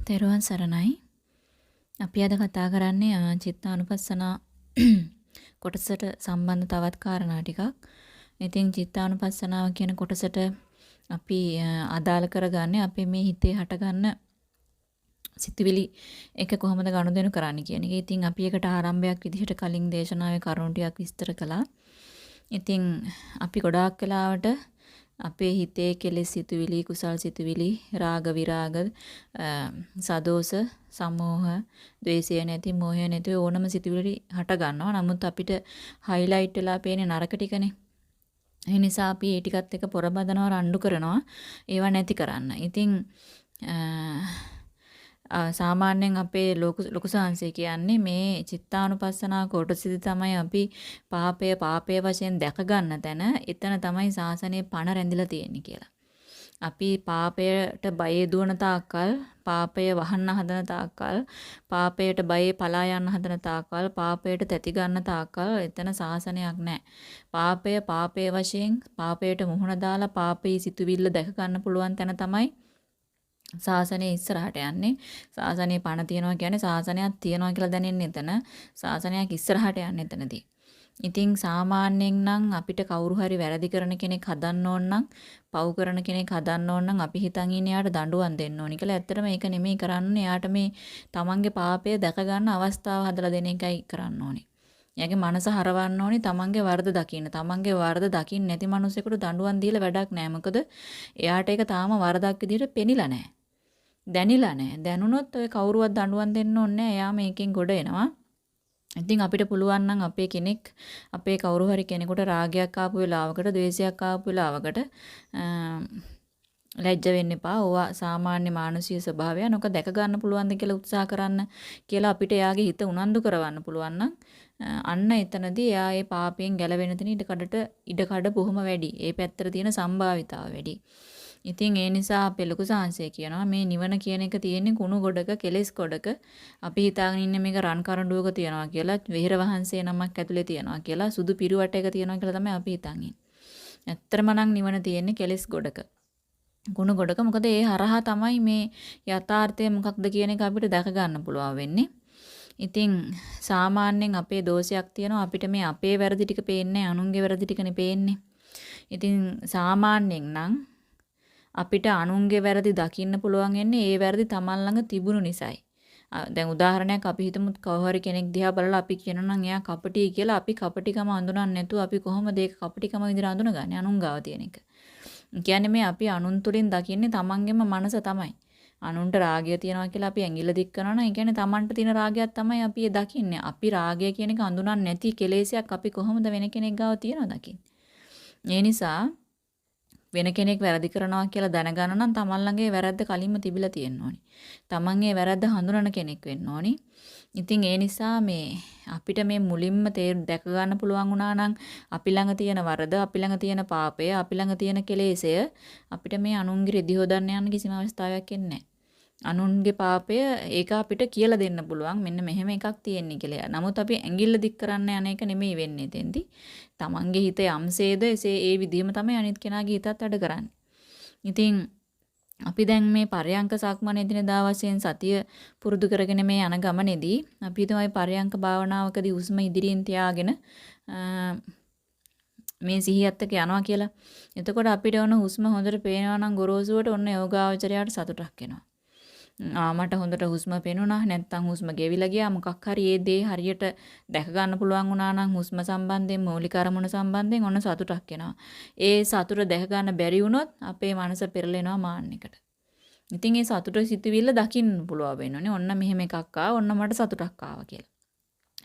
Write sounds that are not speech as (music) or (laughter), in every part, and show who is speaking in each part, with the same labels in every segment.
Speaker 1: තෙරුවන් සරණයි. අපි අද කතා කරන්නේ චිත්තානුපස්සනා (clears throat) කොටසට සම්බන්ධ තවත් කාරණා ටිකක්. ඉතින් චිත්තානුපස්සනාව කියන කොටසට අපි අදාළ කරගන්නේ අපේ මේ හිතේ හටගන්න සිතුවිලි එක කොහොමද ගනුදෙනු කරන්නේ කියන එක. ඉතින් අපි එකට ආරම්භයක් විදිහට කලින් දේශනාවේ කරුණු ටිකක් විස්තර කළා. ඉතින් අපි ගොඩාක් වෙලාවට අපේ හිතේ කෙලෙස් සිතුවිලි කුසල් සිතුවිලි රාග විරාග සදෝස සමෝහ ද්වේෂය නැති මෝහය නැති ඕනම සිතුවිලි හට ගන්නවා. නමුත් අපිට හයිලයිට් වෙලා පේන්නේ නරක ටිකනේ. ඒ නිසා අපි ඒ ටිකත් එක්ක පොරබදනවා රණ්ඩු කරනවා. ඒවා නැති කරන්න. ඉතින් සාමාන්‍යයෙන් අපේ ලොකු සාංශය කියන්නේ මේ චිත්තානුපස්සනා කොටසෙදි තමයි අපි පාපය පාපය වශයෙන් දැක ගන්න තැන එතන තමයි සාසනයේ පණ රැඳිලා තියෙන්නේ කියලා. අපි පාපයට බය දුවන තාක්කල් පාපය වහන්න හදන තාක්කල් පාපයට බයේ පලා යන්න හදන තාක්කල් පාපයට තැති ගන්න තාක්කල් එතන සාසනයක් නැහැ. පාපය පාපයේ වශයෙන් පාපයට මුහුණ දාලා පාපී සිතුවිල්ල දැක ගන්න පුළුවන් තැන තමයි ශාසනය ඉස්සරහට යන්නේ. ශාසනය පණ තියනවා කියන්නේ ශාසනයක් තියනවා කියලා දැනෙන්නේ එතන. ශාසනයක් ඉස්සරහට යන්නේ එතනදී. ඉතින් සාමාන්‍යයෙන් නම් අපිට කවුරු හරි වැරදි කරන කෙනෙක් හදන්න ඕන නම්, පව් කරන කෙනෙක් හදන්න ඕන නම් අපි හිතන් ඉන්නේ යාට දඬුවම් දෙන්න ඕනි කියලා. ඇත්තටම ඒක නෙමෙයි කරන්නේ. යාට මේ තමන්ගේ පාපය දැක ගන්න අවස්ථාව හදලා දෙන එකයි කරන්න ඕනේ. එයාගේ මනස හරවන්න ඕනි තමන්ගේ වරද දකින්න. තමන්ගේ වරද දකින්න නැති මිනිසෙකුට දඬුවම් දීලා වැඩක් නැහැ. මොකද එයාට ඒක තාම වරදක් විදිහට පෙනිලා නැහැ. දැනිලා නැහැ. දැනුණොත් ඔය කවුරුවත් දඬුවම් දෙන්න ඕනේ නැහැ. එයා මේකෙන් ගොඩ එනවා. ඉතින් අපිට පුළුවන් නම් අපේ කෙනෙක් අපේ කවුරු හරි කෙනෙකුට රාගයක් ආපු වෙලාවකට, ද්වේෂයක් ආපු වෙලාවකට ලැජ්ජ වෙන්න එපා. ඕවා සාමාන්‍ය මානසික ස්වභාවයන්. ඔක දැක ගන්න පුළුවන්ද කියලා උත්සාහ කරන්න කියලා අපිට එයාගේ හිත උනන්දු කරවන්න පුළුවන් නම් අන්න එතනදී එයා ඒ පාපයෙන් ගැලවෙන තැන ඉඩකඩට ඉඩකඩ බොහොම වැඩි. ඒ පැත්තට තියෙන සම්භාවිතාව වැඩි. ඉතින් ඒ නිසා අපේ ලොකු සාංශය කියනවා මේ නිවන කියන එක තියෙන්නේ කුණු ගොඩක කෙලෙස් ගොඩක අපි හිතාගෙන ඉන්නේ මේක රන් කරඬුවක තියනවා කියලා වෙහෙර වහන්සේ නමක් ඇතුලේ තියනවා කියලා සුදු පිරුවටයක තියනවා කියලා තමයි අපි හිතන් ඉන්නේ. ඇත්තම නම් නිවන තියෙන්නේ කෙලෙස් ගොඩක. කුණු ගොඩක මොකද ඒ හරහා තමයි මේ යථාර්ථය මොකක්ද කියන එක අපිට දැක ගන්න පුළුවන් වෙන්නේ. ඉතින් සාමාන්‍යයෙන් අපේ දෝෂයක් තියෙනවා අපිට මේ අපේ වැරදි ටික පේන්නේ අනුන්ගේ වැරදි ටිකනේ පේන්නේ. ඉතින් සාමාන්‍යයෙන් නම් අපිට අනුන්ගේ වැරදි දකින්න පුළුවන් වෙන්නේ ඒ වැරදි Taman ළඟ තිබුණු නිසායි. දැන් උදාහරණයක් අපි හිතමු කවහරි කෙනෙක් දිහා බලලා අපි කියනවා නම් එයා කපටි කියලා අපි කපටිකම අඳුනන්නේ නැතුව අපි කොහොමද ඒක කපටිකම විදිහට අඳුනගන්නේ අනුන් ගාව තියෙන එක. කියන්නේ මේ අපි අනුන් තුලින් දකින්නේ Tamanගෙම මනස තමයි. අනුන්ට රාගය තියනවා කියලා අපි ඇඟිල්ල දික් කරනවා නම් ඒ කියන්නේ Tamanට තියෙන රාගයක් තමයි අපි ඒ දකින්නේ. අපි රාගය කියන එක අඳුනන්නේ නැති කෙලෙසයක් අපි කොහොමද වෙන කෙනෙක් ගාව තියනවා දකින්නේ. ඒ නිසා වෙන කෙනෙක් වැරදි කරනවා කියලා දැනගන්න නම් තමන් ළඟ ඒ වැරද්ද කලින්ම තිබිලා තියෙන්න ඕනි. තමන් ඒ වැරද්ද හඳුනන කෙනෙක් වෙන්න ඕනි. ඉතින් ඒ නිසා මේ අපිට මේ මුලින්ම දැක ගන්න පුළුවන් වුණා නම් අපි ළඟ තියෙන වරද, අපි ළඟ තියෙන පාපය, අපි ළඟ තියෙන කෙලෙසය අපිට මේ අනුන්ගේ රෙදි හොදන්න යන කිසිම අවස්ථාවක් එන්නේ අනුන්ගේ පාපය ඒක අපිට කියලා දෙන්න පුළුවන් මෙන්න මෙහෙම එකක් තියෙන්නේ කියලා. නමුත් අපි ඇඟිල්ල දික් කරන්න යන එක නෙමෙයි වෙන්නේ එතෙන්දී. තමන්ගේ හිත යම්සේද එසේ ඒ විදිහම තමයි අනිත් කෙනාගේ හිතත් වැඩ කරන්නේ. ඉතින් අපි දැන් මේ පරයන්ක සක්මන එදිනදා වශයෙන් සතිය පුරුදු කරගෙන මේ යන ගමනේදී අපි හිතමු පරයන්ක භාවනාවකදී උස්ම ඉදිරියෙන් තියාගෙන මේ සිහියත් එක්ක යනවා කියලා. එතකොට අපිට ඕන හුස්ම හොඳට පේනවා නම් ගොරෝසුවට ඔන්න යෝගාවචරයට සතුටක් එනවා. ආ මට හොඳට හුස්ම පෙනුණා නැත්නම් හුස්ම ගෙවිලා ගියා මොකක් හරි ඒ දේ හරියට දැක ගන්න පුළුවන් වුණා නම් හුස්ම සම්බන්ධයෙන් මූලික අරමුණ සම්බන්ධයෙන් ඔන්න සතුටක් එනවා. ඒ සතුට දැක ගන්න බැරි වුණොත් අපේ මනස පෙරලෙනවා මාන්නයකට. ඉතින් ඒ සතුට සිතුවිල්ල දකින්න පුළුවන් වෙනෝනේ. ඔන්න මෙහෙම එකක් ආවා. ඔන්න මට සතුටක් ආවා කියලා.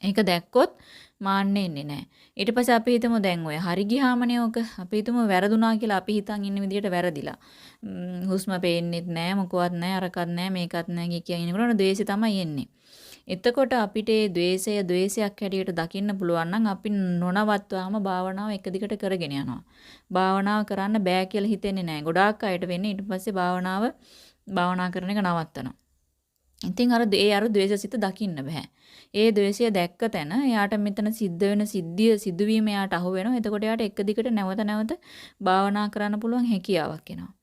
Speaker 1: ඒක දැක්කොත් මාන්නේ එන්නේ නැහැ. ඊට පස්සේ අපි හිතමු දැන් ඔය හරි ගියාමනේ ඔක. අපි හිතමු වැරදුනා කියලා අපි හිතන් ඉන්න විදිහට වැරදිලා. හුස්ම පේන්නෙත් නැහැ, මොකවත් නැහැ, අරකත් නැහැ, මේකත් නැහැ කිය කියනකොට ද්වේෂය තමයි එන්නේ. එතකොට අපිට ඒ ද්වේෂය ද්වේෂයක් හැටියට දකින්න පුළුවන් නම් අපි නොනවත්වාම භාවනාව එක දිගට කරගෙන යනවා. භාවනාව කරන්න බෑ කියලා හිතෙන්නේ නැහැ. ගොඩාක් අයට වෙන්නේ ඊට පස්සේ භාවනාව භාවනා කරන එක නවත්තනවා. ඉතින් අර ඒ අර ද්වේෂසිත දකින්න බෑ. ඒ ද්වේෂය දැක්ක තැන එයාට මෙතන සිද්ධ වෙන සිද්ධිය සිදුවීම එයාට අහු වෙනවා. එතකොට එයාට එක දිගට නැවත නැවත භාවනා කරන්න පුළුවන් හැකියාවක් එනවා.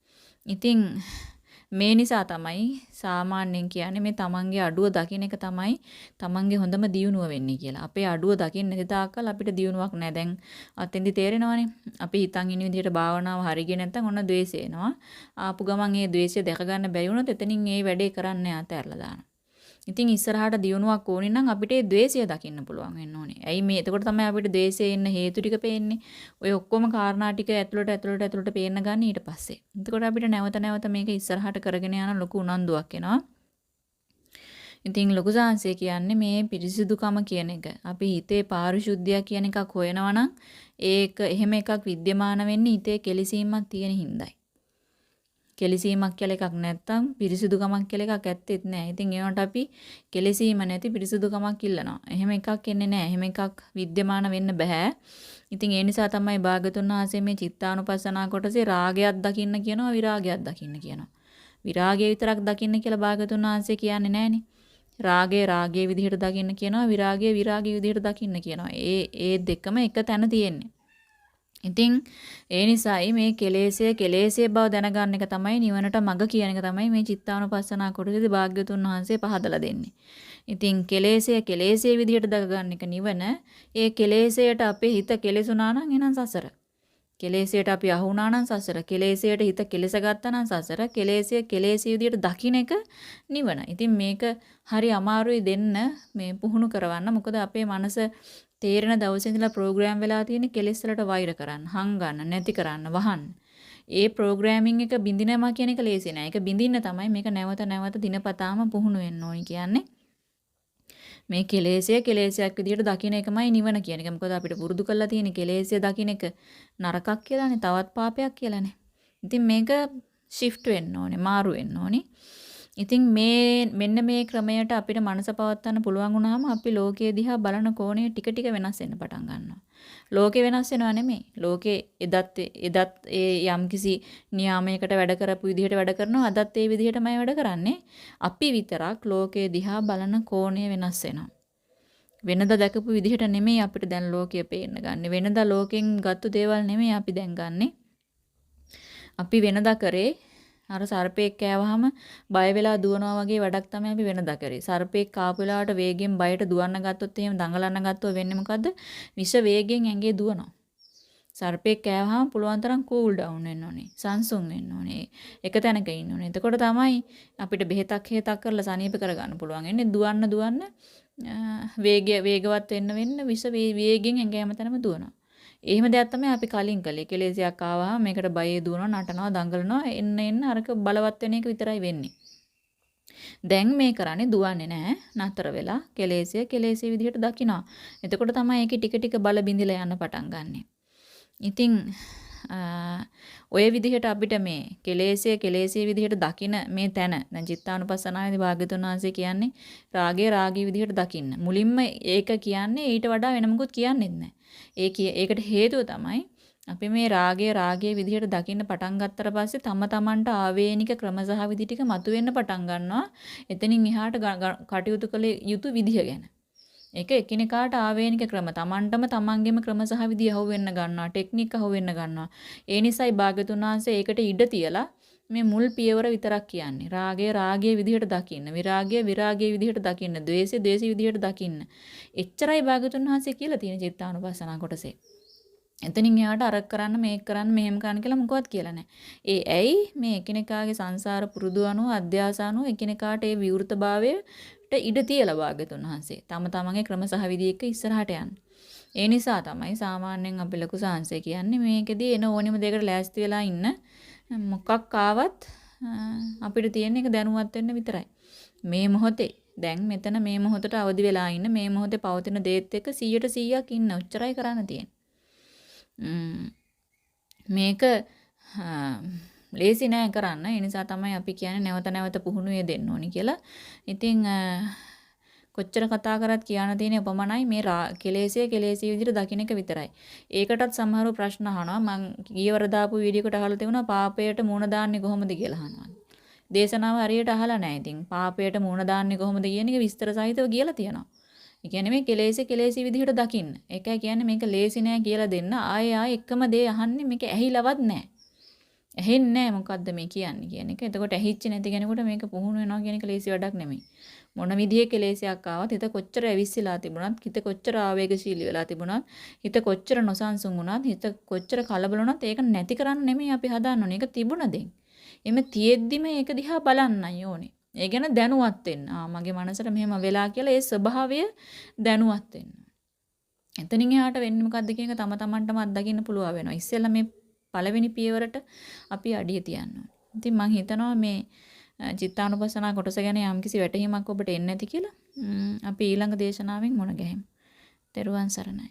Speaker 1: ඉතින් මේ නිසා තමයි සාමාන්‍යයෙන් කියන්නේ මේ තමන්ගේ අඩුව දකින්න එක තමයි තමන්ගේ හොඳම දියුණුව වෙන්නේ කියලා. අපේ අඩුව දකින්න දාකල් අපිට දියුණුවක් නැහැ. දැන් අතෙන්දි තේරෙනවනේ. අපි හිතන් ඉන්න විදිහට භාවනාව හරියගෙන නැත්නම් ඔන්න द्वේෂය එනවා. ආපු ගමන් ඒ द्वේෂය දැක ගන්න බැරි වුණොත් එතනින් ඒ වැඩේ කරන්න ඇතැරලා දානවා. ඉතින් ඉස්සරහට දියුණුවක් ඕනේ නම් අපිට ඒ द्वේෂය දකින්න පුළුවන් වෙන්න ඕනේ. ඇයි මේ? එතකොට තමයි අපිට द्वේෂය එන්න හේතු ටික පේන්නේ. ඔය ඔක්කොම කාරණා ටික ඇතුළට ඇතුළට ඇතුළට පේන්න ගන්න ඊට පස්සේ. එතකොට අපිට නැවත නැවත මේක ඉස්සරහට කරගෙන යන ලොකු උනන්දුවක් එනවා. ඉතින් ලොකු සාංශය කියන්නේ මේ පිරිසිදුකම කියන එක. අපි හිතේ පාරිශුද්ධිය කියන එකක් හොයනවා නම් ඒක එහෙම එකක් විද්‍යමාන වෙන්නේ හිතේ කෙලිසීමක් තියෙන හින්දායි. කෙලිසීමක් කියලා එකක් නැත්තම් පිරිසිදුකමක් කියලා එකක් ඇත්තෙත් නැහැ. ඉතින් ඒවට අපි කෙලිසීම නැති පිරිසිදුකමක් ඉල්ලනවා. එහෙම එකක් එන්නේ නැහැ. එහෙම එකක් विद्यमान වෙන්න බෑ. ඉතින් ඒ නිසා තමයි භාගතුන් වහන්සේ මේ චිත්තානුපස්සනා කොටසේ රාගයක් දකින්න කියනවා විරාගයක් දකින්න කියනවා. විරාගය විතරක් දකින්න කියලා භාගතුන් වහන්සේ කියන්නේ නැහනේ. රාගය රාගයේ විදිහට දකින්න කියනවා විරාගය විරාගයේ විදිහට දකින්න කියනවා. ඒ ඒ දෙකම එක තැන තියෙන්නේ. ඉතින් ඒ නිසායි මේ කෙලෙසය කෙලෙසේ බව දැනගන්න එක තමයි නිවනට මඟ කියන එක තමයි මේ චිත්තානුපස්සනා කොටසේදී භාග්‍යතුන් වහන්සේ පහදලා දෙන්නේ. ඉතින් කෙලෙසය කෙලෙසේ විදිහට දකගන්න එක නිවන. ඒ කෙලෙසයට අපේ හිත කෙලෙසුනා නම් එනං සසර. කෙලෙසයට අපි අහු වුණා නම් සසර. කෙලෙසයට හිත කෙලස ගත්තා නම් සසර. කෙලෙසය කෙලෙසිය විදිහට දකින්න එක නිවන. ඉතින් මේක හරි අමාරුයි දෙන්න මේ පුහුණු කරවන්න. මොකද අපේ මනස තේරෙන දවසේ ඉඳලා ප්‍රෝග්‍රෑම් වෙලා තියෙන කෙලෙස් වලට වෛර කරන්න, හංගන්න, නැති කරන්න, වහන්න. ඒ ප්‍රෝග්‍රෑමින් එක බින්දිනවා කියන එක ලේසි නෑ. ඒක බින්දින්න තමයි මේක නැවත නැවත දිනපතාම පුහුණු වෙන්න ඕනි කියන්නේ. මේ කෙලෙසය කෙලෙසයක් විදිහට දකින්න එකමයි නිවන කියන එක. මොකද අපිට පුරුදු කරලා තියෙන කෙලෙසය දකින්න එක නරකක් කියලානේ, තවත් පාපයක් කියලානේ. ඉතින් මේක shift වෙන්න ඕනේ, මාරු වෙන්න ඕනේ. ඉතින් මේ මෙන්න මේ ක්‍රමයට අපිට මනස පවත්වන්න පුළුවන් වුණාම අපි ලෝකයේ දිහා බලන කෝණය ටික ටික වෙනස් වෙන්න පටන් ගන්නවා. ලෝකේ වෙනස් වෙනවා නෙමෙයි. ලෝකේ එදත් එදත් ඒ යම්කිසි නියාමයකට වැඩ කරපු විදිහට වැඩ කරනවා. අදත් ඒ විදිහටමයි වැඩ කරන්නේ. අපි විතරක් ලෝකයේ දිහා බලන කෝණය වෙනස් වෙනවා. වෙනදා දැකපු විදිහට නෙමෙයි අපිට දැන් ලෝකය පේන්න ගන්න. වෙනදා ලෝකෙන් ගත්තු දේවල් නෙමෙයි අපි දැන් ගන්නෙ. අපි වෙනදා කරේ අර සර්පෙක් කෑවහම බය වෙලා දුවනවා වගේ වැඩක් තමයි අපි වෙනදා කරේ. සර්පෙක් කාපු වෙලාවට වේගෙන් බයට දුවන්න ගත්තොත් එහෙම දඟලන්න ගත්තොත් වෙන්නේ මොකද්ද? විෂ වේගෙන් ඇඟේ දුවනවා. සර්පෙක් කෑවහම පුළුවන් තරම් කූල් ඩවුන් වෙන්න ඕනේ. සංසුන් වෙන්න ඕනේ. එක තැනක ඉන්න ඕනේ. එතකොට තමයි අපිට බෙහෙතක් හේතක් කරලා සනීප කරගන්න පුළුවන්. එන්නේ දුවන්න දුවන්න වේගය වේගවත් වෙන්න වෙන්න විෂ වේගෙන් ඇඟ හැමතැනම දුවනවා. එහෙම දෙයක් තමයි අපි කලින් කළේ. කෙලෙසයක් ආවහම මේකට බයේ දුවනවා, නටනවා, දඟලනවා, එන්න එන්න අරක බලවත් වෙන එක විතරයි වෙන්නේ. දැන් මේ කරන්නේ දුවන්නේ නැහැ. නතර වෙලා කෙලෙසිය කෙලෙසිය විදිහට දකිනවා. එතකොට තමයි ඒකේ ටික ටික බල බිඳිලා යන්න පටන් ගන්නෙ. ඉතින් ඔය විදිහට අපිට මේ කෙලෙසිය කෙලෙසිය විදිහට දකින මේ තැන දැන් චිත්තානුපස්සනාවේදී භාග්‍යතුන් වහන්සේ කියන්නේ රාගය රාගී විදිහට දකින්න. මුලින්ම ඒක කියන්නේ ඊට වඩා වෙන මොකුත් කියන්නේ නැහැ. ඒ ඒකට හේතුව තමයි අපි මේ රාගය රාගයේ විදිහට දකින්න පටන් ගත්තට පස්සේ තම තමන්ට ආවේනික ක්‍රම සහ විදි ටික මතුවෙන්න පටන් ගන්නවා. එතනින් එහාට කටයුතු කළ යුතු විදිහ ගැන. ඒක එකිනෙකාට ආවේනික ක්‍රම තමන්ටම තමන්ගේම ක්‍රම සහ විදි අහුවෙන්න ගන්නවා. ටෙක්නික් අහුවෙන්න ගන්නවා. ඒ නිසායි භාග්‍යතුන් වහන්සේ ඒකට ඉඩ තියලා මේ මුල් පියවර විතරක් කියන්නේ. රාගය රාගයේ විදිහට දකින්න, විරාගය විරාගයේ විදිහට දකින්න, ද්වේෂය ද්වේෂයේ විදිහට දකින්න. එච්චරයි භාගතුන් වහන්සේ කියලා තියෙන චිත්තානුපස්සනා කොටසේ. එතනින් එහාට අර කරන්න මේක කරන්න මෙහෙම කරන්න කියලා මොකවත් කියලා නැහැ. ඒ ඇයි මේ එකිනෙකාගේ සංසාර පුරුදු අනුව අධ්‍යාස අනුව එකිනෙකාට ඒ විවෘතභාවයට ඉඩ තියලා භාගතුන් වහන්සේ. තම තමන්ගේ ක්‍රම සහ විදි එක්ක ඉස්සරහට යන්න. ඒ නිසා තමයි සාමාන්‍යයෙන් අපි ලොකු සාංශය කියන්නේ මේකෙදී එන ඕනෙම දෙයකට ලෑස්ති වෙලා ඉන්න මොකක් ආවත් අපිට තියෙන එක දැනුවත් වෙන්න විතරයි. මේ මොහොතේ දැන් මෙතන මේ මොහොතට අවදි වෙලා ඉන්න මේ මොහොතේ පවතින දේත් එක්ක 100ට 100ක් ඉන්න ඔච්චරයි කරන්න තියෙන්නේ. මේක ලේසි නෑ කරන්න. ඒ නිසා තමයි අපි කියන්නේ නැවත නැවත පුහුණුවේ දෙන්න ඕනි කියලා. ඉතින් කොච්චර කතා කරත් කියන්න තියෙන උපමනයි මේ කෙලෙසිය කෙලෙසිය විදිහට දකින්න එක විතරයි. ඒකටත් සමහරව ප්‍රශ්න අහනවා. මං ගියවර දාපු වීඩියෝ එකට අහලා තිබුණා පාපයට මූණ දාන්නේ කොහොමද කියලා අහනවා. දේශනාව හරියට අහලා නැහැ ඉතින්. පාපයට මූණ දාන්නේ කොහොමද කියන එක විස්තර සහිතව කියලා තියෙනවා. ඒ කියන්නේ මේ කෙලෙසි කෙලෙසි විදිහට දකින්න. ඒකයි කියන්නේ මේක ලේසි නෑ කියලා දෙන්න. ආයෙ ආයෙ එකම දේ අහන්නේ මේක ඇහිලවත් නෑ. ඇහෙන්නේ නැහැ මොකද්ද මේ කියන්නේ කියන එක. එතකොට ඇහිච්ච නැති කෙනෙකුට මේක පුහුණු වෙනවා කියන එක ලේසි වැඩක් නෙමෙයි. මොන විදිහේ කෙලෙසයක් ආවත් හිත කොච්චර ඇවිස්සලා තිබුණත් හිත කොච්චර ආවේගශීලී වෙලා තිබුණත් හිත කොච්චර නොසන්සුන් වුණත් හිත කොච්චර කලබල වුණත් ඒක නැති කරන්න නෙමෙයි අපි හදන්න ඕනේ. ඒක තිබුණ දෙයක්. එimhe තියෙද්දිම ඒක දිහා බලන්නයි ඕනේ. ඒ ගැන දැනුවත් වෙන්න. ආ මගේ මනසට මෙහෙම වෙලා කියලා ඒ ස්වභාවය දැනුවත් වෙන්න. එතනින් එහාට වෙන්නේ මොකද්ද කියන එක තම තමන්ටම අත්දකින්න පුළුවන් වෙනවා. ඉස්සෙල්ලා මේ පළවෙනි පියවරට අපි අඩිය තියන්න ඕනේ. ඉතින් මම හිතනවා මේ චිත්තානුපස්සනා කොටස ගැන යම්කිසි වැටහීමක් ඔබට එන්නේ නැති කියලා අපි ඊළඟ දේශනාවෙන් මුණ ගැහෙමු. ත්වන් සරණයි.